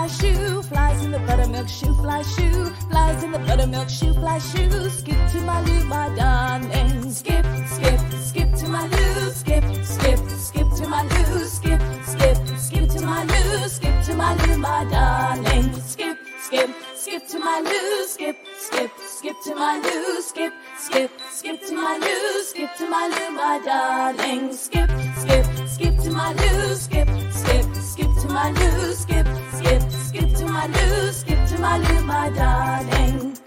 fly shoo, flies in the buttermilk shoo, fly shoo, flies in the buttermilk shoo, fly shoo. Skip to my Lou, my darling. Skip, skip, skip to my Lou, skip, skip, skip to my Lou, skip, skip, skip to my Lou, skip to my Lou, my darling. Skip, skip, skip to my Lou, skip, skip, skip to my Lou, skip, skip, skip to my Lou, skip to my Lou, my darling. Skip, skip, skip to my Lou, skip, skip, skip to my Lou, skip, skip my Lou, skip to my Lou, my darling.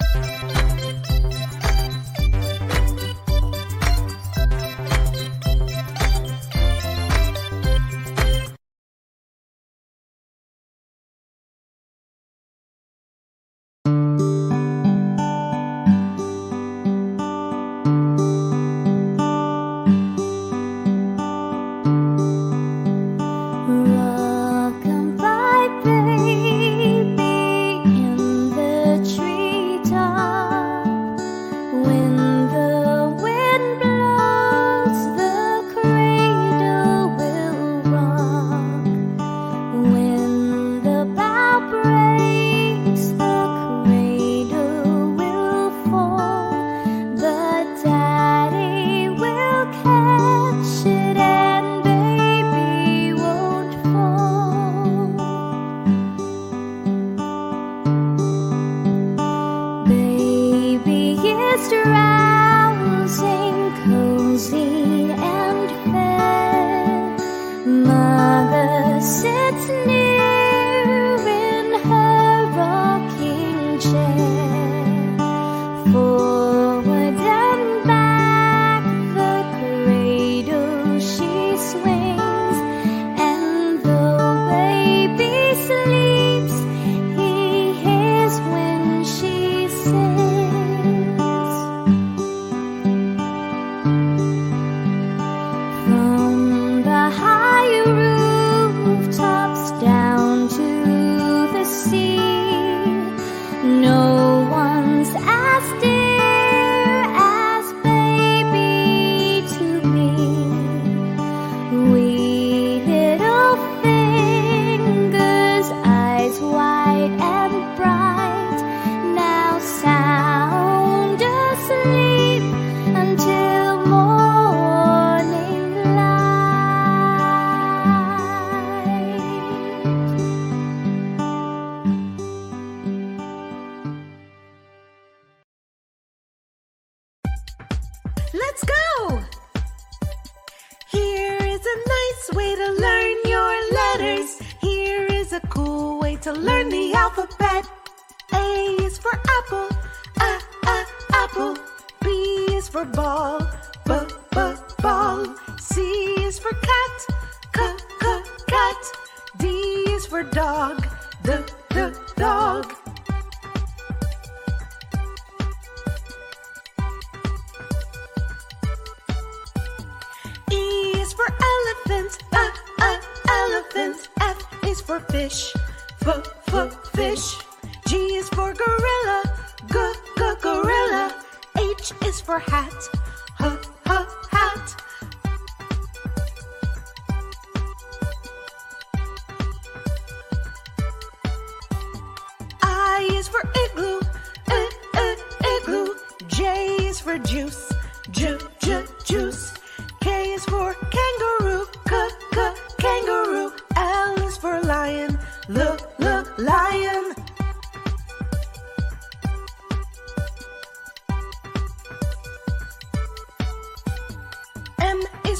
Ball.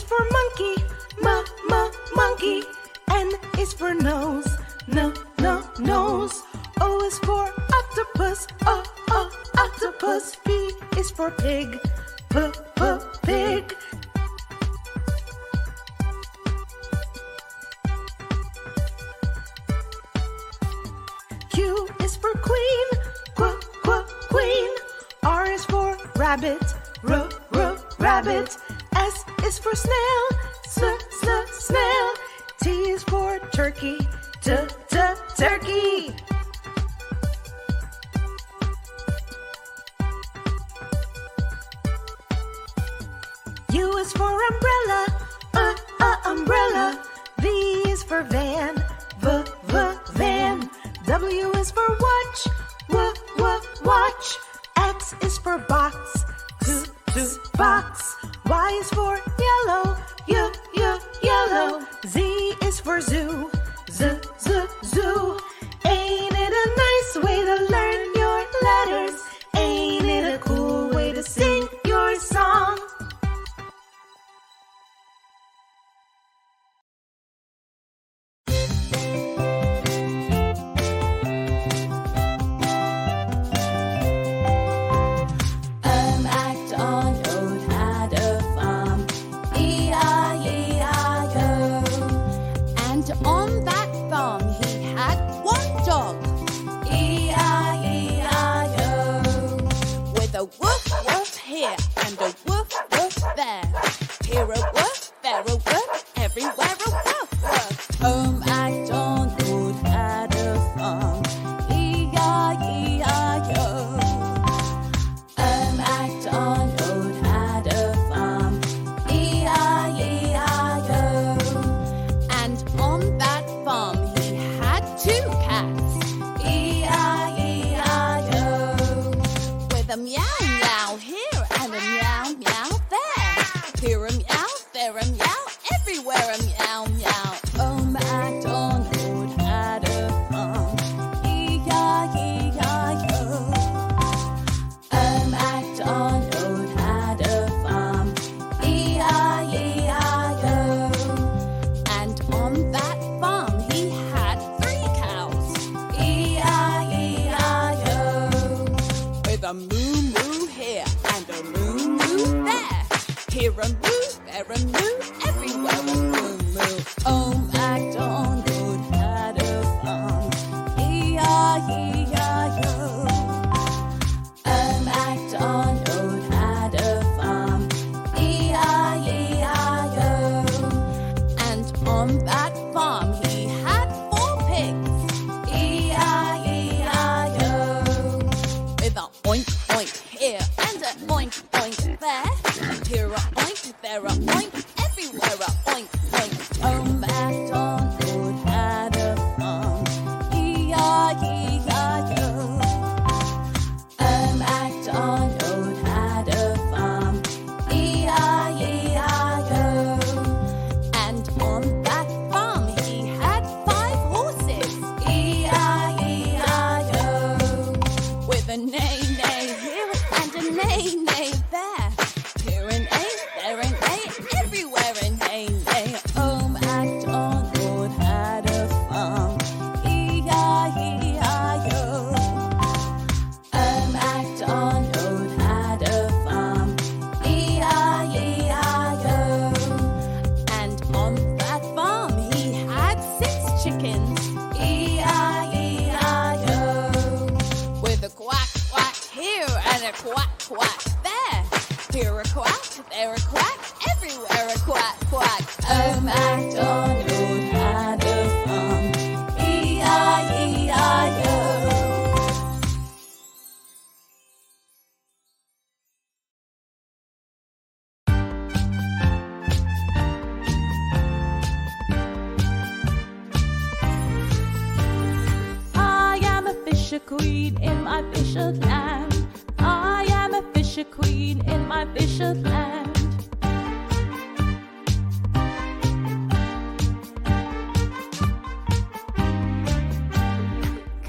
is for monkey, ma ma monkey. N is for nose, no no nose. O is for octopus, o o octopus. P is for pig, p p pig. Q is for queen, qu qu queen. R is for rabbit, r r rabbit for snail, sn sn snail. T is for turkey, t t turkey. U is for umbrella, uh uh umbrella. V is for van, v v van. W is for watch, w w watch. X is for box, t t box. Y is for yellow, y, y, yellow. Z is for zoo. I'm back. 除外除外。Land.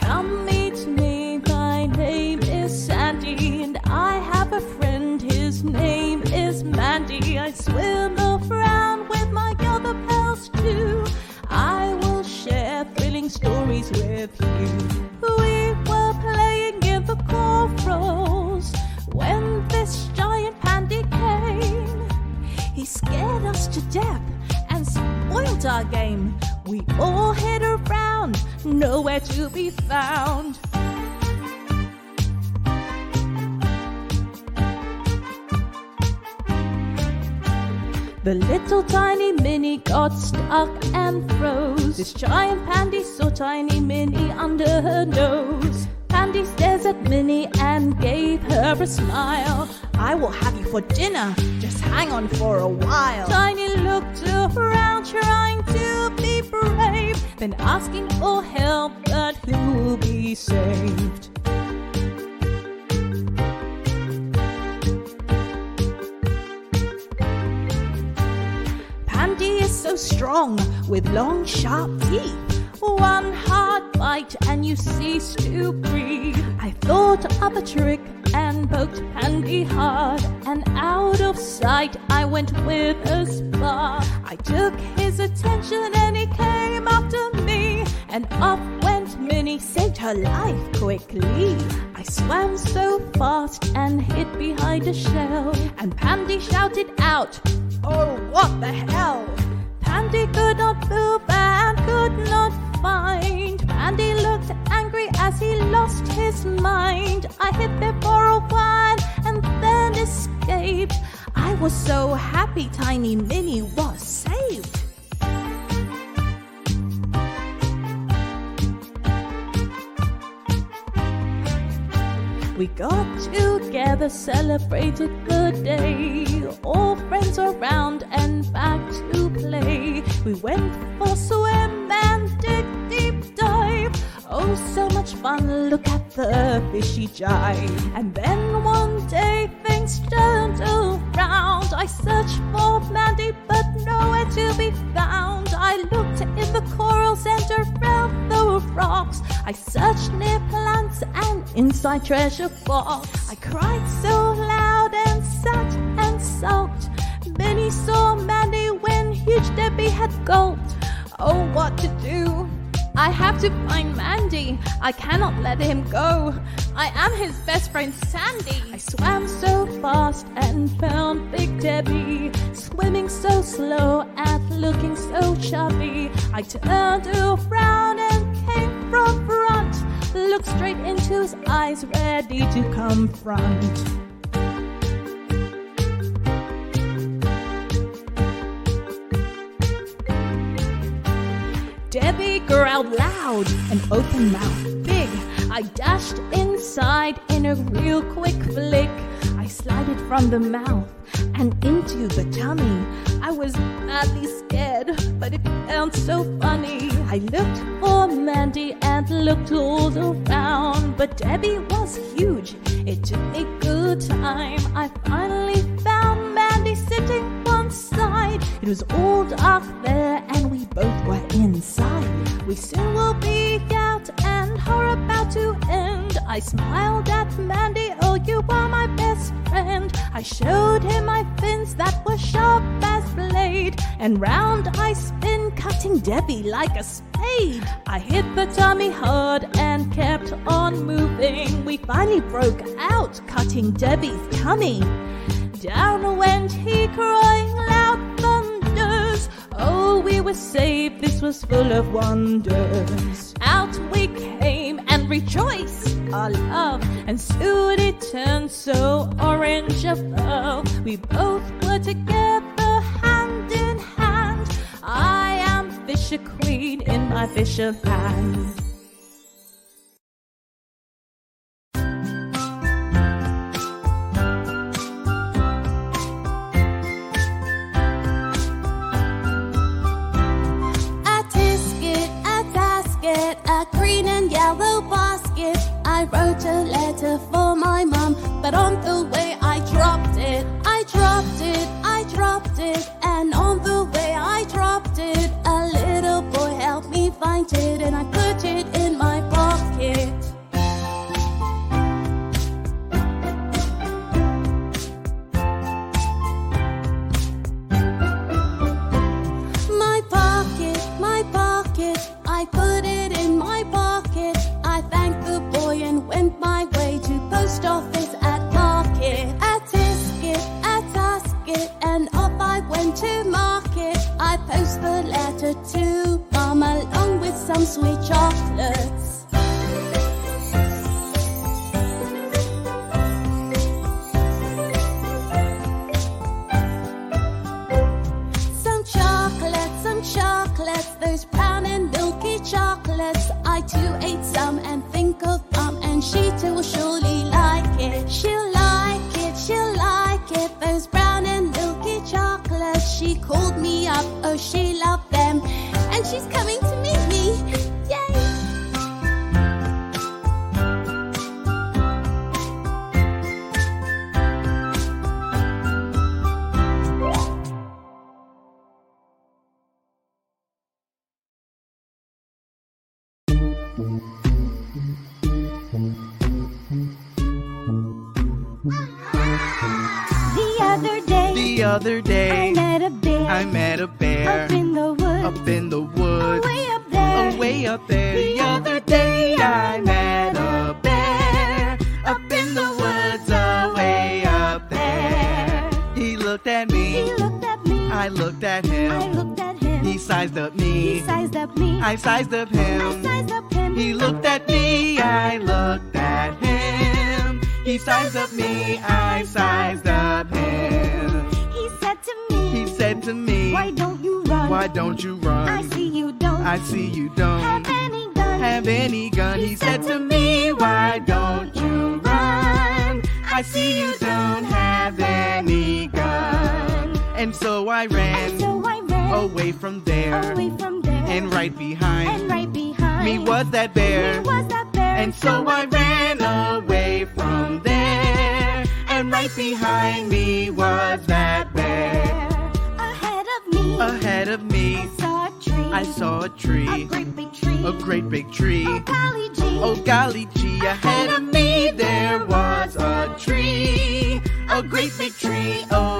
Come meet me, my name is Sandy, and I have a friend, his name is Mandy. I swim around with my other pals too. I will share thrilling stories with you. We were playing in the corals when this. Scared us to death and spoiled our game. We all hid around, nowhere to be found. The little tiny Minnie got stuck and froze. This giant pandy saw tiny Minnie under her nose. Pandy stares at Minnie and gave her a smile. I will have you for dinner. Just hang on for a while. Tiny looked around, trying to be brave, then asking for help, but who will be saved? Pandy is so strong with long, sharp teeth. One hard bite and you cease to breathe. I thought of a trick and poked Pandy hard, and out of sight I went with a spar. I took his attention and he came after me, and off went Minnie, saved her life quickly. I swam so fast and hid behind a shell, and Pandy shouted out, Oh, what the hell! Pandy could not move and could not find. Pandy looked angry as he lost his mind. I hid there for a while and then escaped. I was so happy Tiny Minnie was saved. We got together, celebrated the day. All friends around and back to play. We went for a swim and did deep dive. Oh, so much fun! Look at the fishy jive. And then one day things turned around. I searched for Mandy, but nowhere to be found. I looked in the corals and around the rocks. I searched near plants and inside treasure box. I cried so loud and sat and sulked. Minnie saw Mandy when huge Debbie had gulped. Oh, what to do? I have to find Mandy. I cannot let him go. I am his best friend Sandy. I swam so fast and found Big Debbie, swimming so slow and looking so chubby. I turned around and came from front, looked straight into his eyes, ready to confront. Debbie growled loud and open mouth big. I dashed inside in a real quick flick. I slided from the mouth and into the tummy. I was badly scared, but it felt so funny. I looked for Mandy and looked all around, but Debbie was huge. It took me good time. I finally It was all dark there, and we both were inside. We soon will be out and are about to end. I smiled at Mandy, oh, you are my best friend. I showed him my fins that were sharp as blade, and round I spin, cutting Debbie like a spade. I hit the tummy hard and kept on moving. We finally broke out, cutting Debbie's tummy. Down went he crying loud. Oh, we were saved, this was full of wonders. Out we came and rejoiced our love, and soon it turned so orange above. We both were together, hand in hand. I am Fisher Queen in my Fisher land. water too. Come along with some sweet chocolate. Other day, The other I day, met a bear. I met a bear up in the woods. up in the woods, way up there. way up there. The other day, I met a bear up in the woods, way up there. He looked at He me, looked at me. I looked at I him. looked at him. He sized up me. He sized up me. I sized up him. I sized up him. He looked at me, I looked at him. He sized up me, I sized up him. He said to me, He said to me, Why don't you run? Why don't you run? I see you don't I see you don't have any gun. have any gun. He said to me, Why don't you run? I see you don't have any gun. And so I ran And so I ran away from there. away from there. And right behind and right behind me was that bear. me was that bear. And so I ran away from there. And right behind me was that bear. Ahead of me, Ahead of me, I saw a tree. I saw a a tree, great big tree. a great big tree. Oh, golly gee. Oh golly gee, ahead of me there was a tree, a great big tree. Oh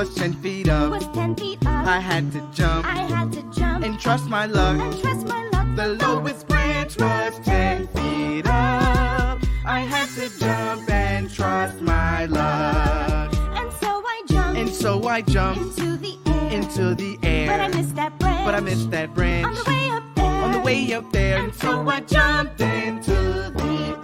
was ten feet up. was ten feet up. I had to jump I had to jump and trust my luck. and trust my luck. The lowest branch was ten feet up. I had to jump and trust my luck. And so I jumped And so I jumped into the air. into the but I missed that branch. But I missed that on branch the way up there. on the way up there. And so I jumped into the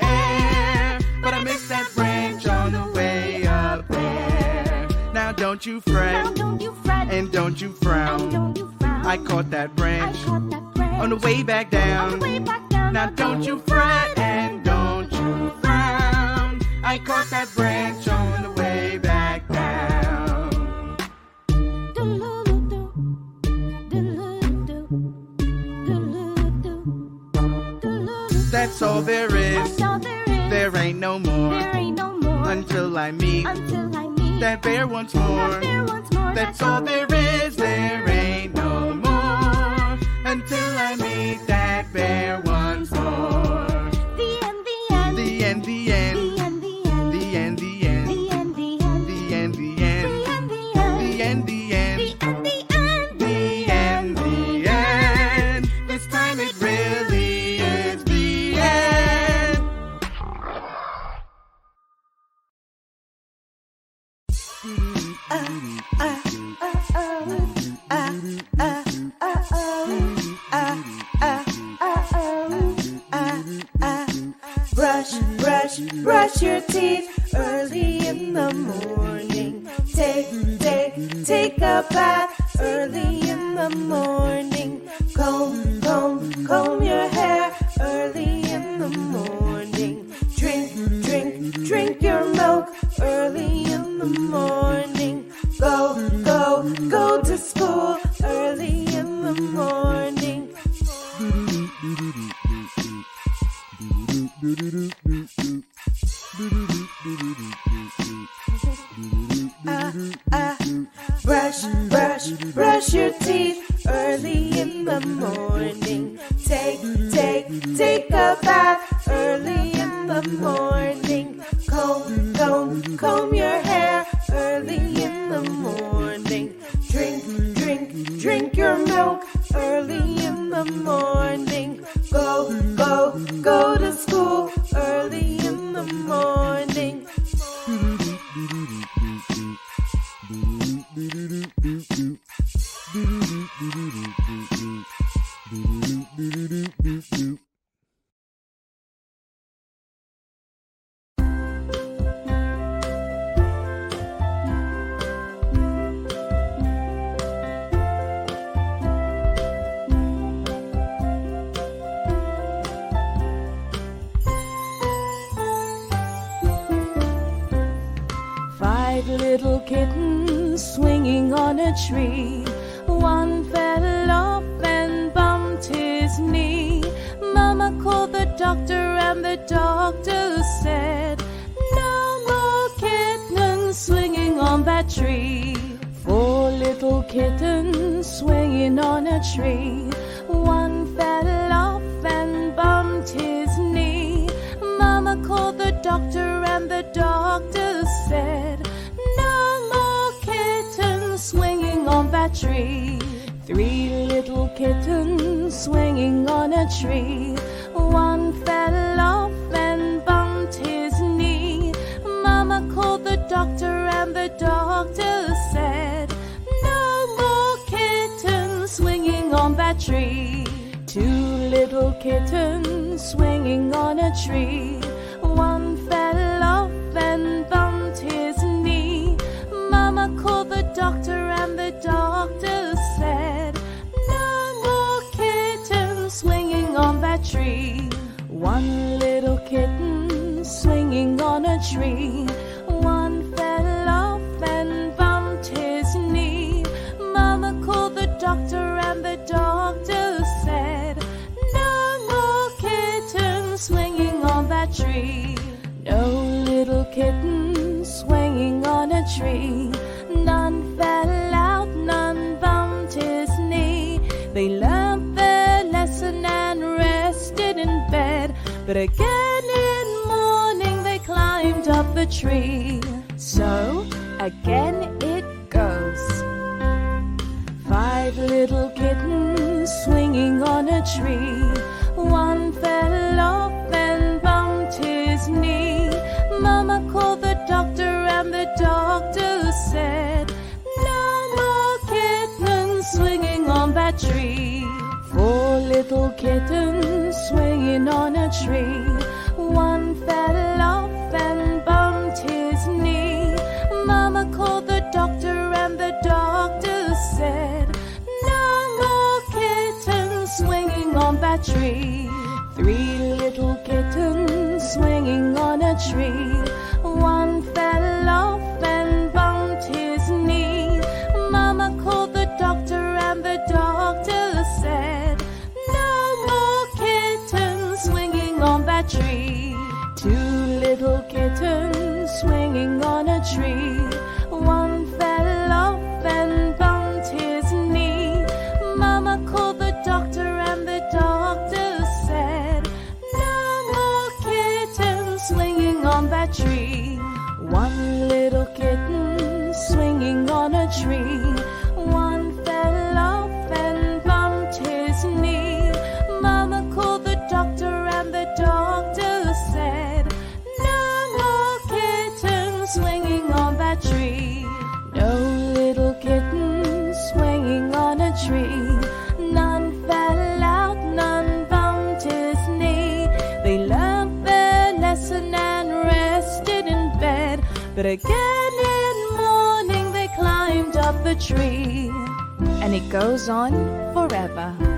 don't you fret don't you fret and don't you frown. don't you frown. I caught that branch caught that branch on the way back down. way back down. Now don't you fret and don't you frown. I caught that branch on the way back down. That's all there That's all there is. There ain't no more There ain't no more until I meet until I that bear once more. bear once more. That's all there is. There ain't no more until I Brush, brush, brush your teeth early in the morning. Take, take, take a bath early in the morning. Doctor, and the doctor said, No more kittens swinging on that tree. Three little kittens swinging on a tree. One fell off and bumped his knee. Mama called the doctor, and the doctor said, No more kittens swinging on that tree. Two little kittens swinging on a tree. Doctor, and the doctor said, No more kittens swinging on that tree. One little kitten swinging on a tree. One fell off and bumped his knee. Mama called the doctor, and the doctor said, No more kittens swinging on that tree. No little kittens swinging on a tree. But again in morning they climbed up the tree. So again it goes. Five little kittens swinging on a tree. One fell off and bumped his knee. Mama called the doctor, and the doctor said, No more kittens swinging on that tree. Four little kittens swinging on a tree. One fell off and bumped his knee. Mama called the doctor, and the doctor said, No more kittens swinging on that tree. Three little kittens swinging on a tree. Tree. And it goes on forever.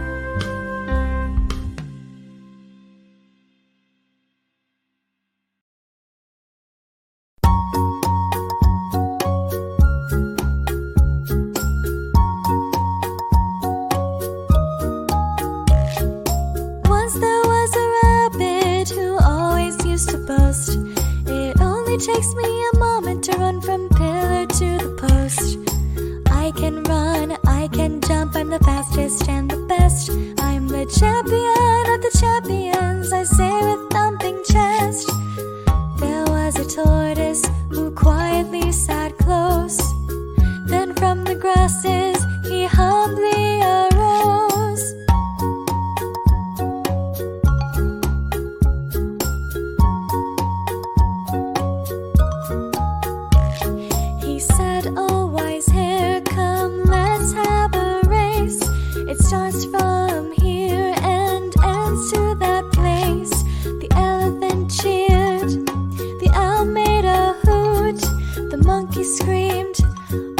starts from here and ends to that place. The elephant cheered, the owl made a hoot, the monkey screamed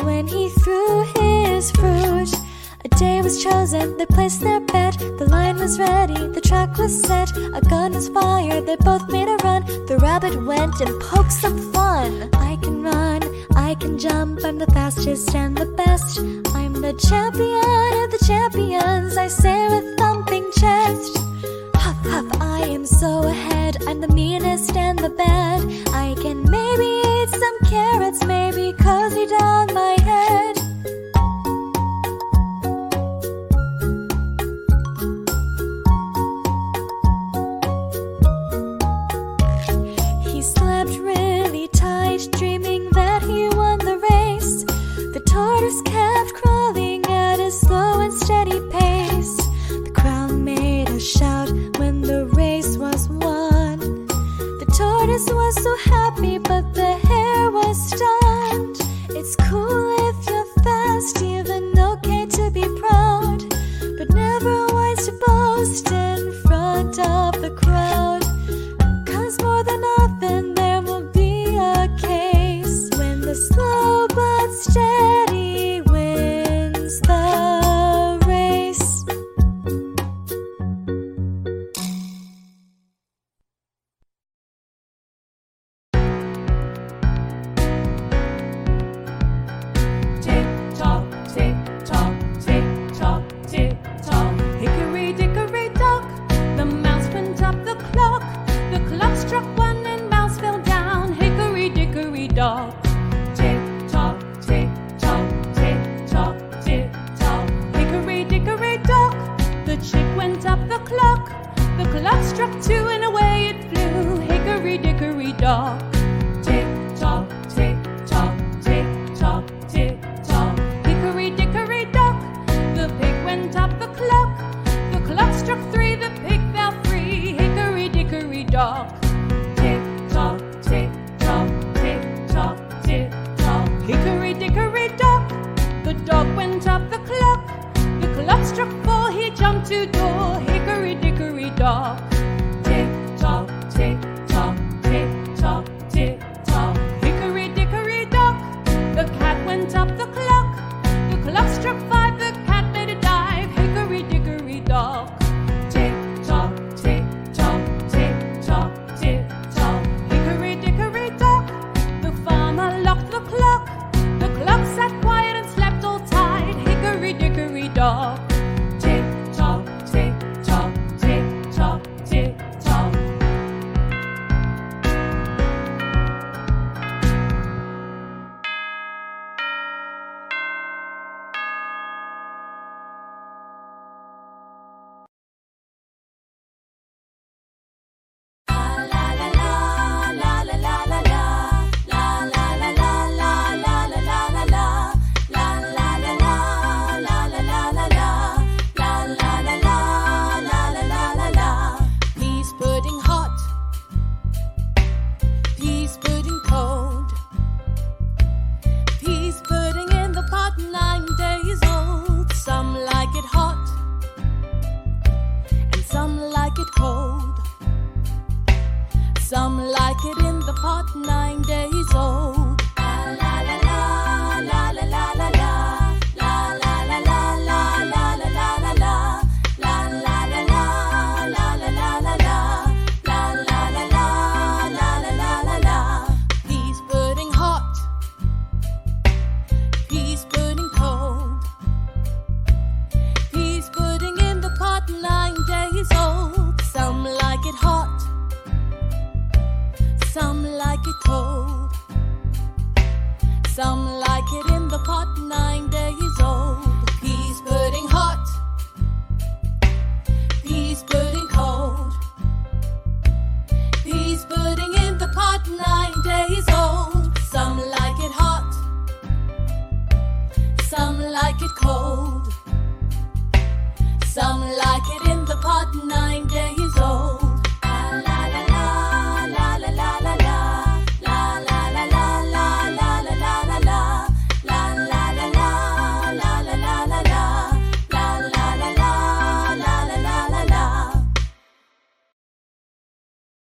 when he threw his fruit. A day was chosen, they placed their bet. The line was ready, the track was set. A gun was fired, they both made a run. The rabbit went and poked some fun. I can run. I can jump, I'm the fastest and the best. I'm the champion of the champions, I say with thumping chest. Huff, huff, I am so ahead, I'm the meanest and the bad. I can maybe eat some carrots, maybe cozy down my head. The chick went up the clock. The clock struck two, and away it flew. Hickory dickory dock. to door.